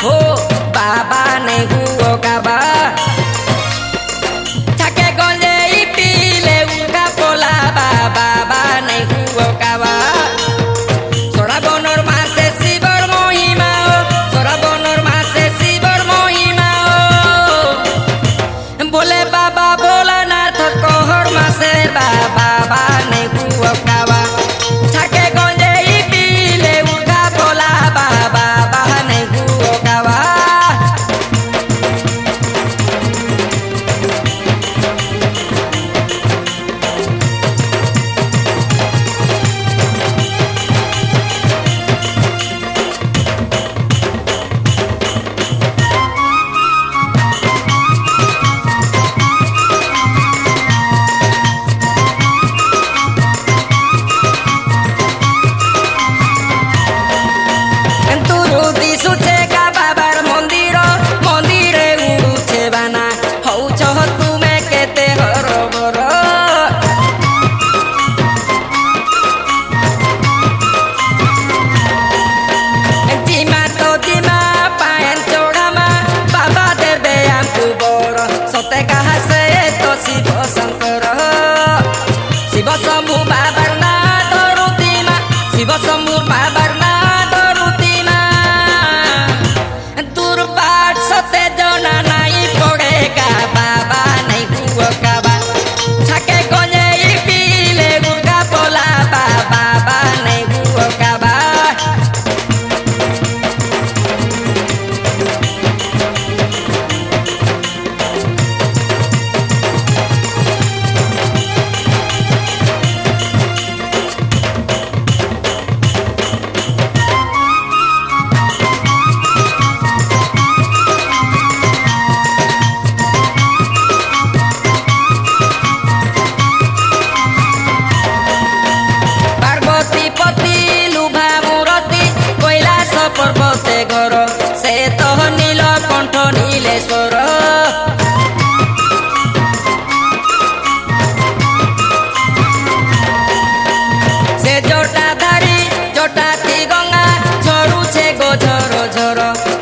Oh, बाबा ने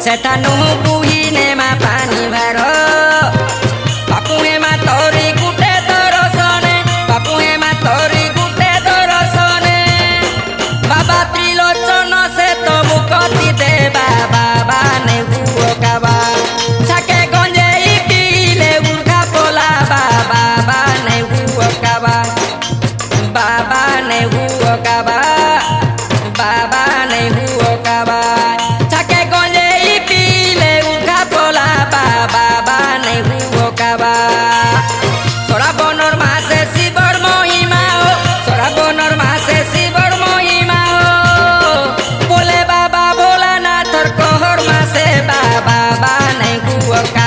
Você tá no robô. por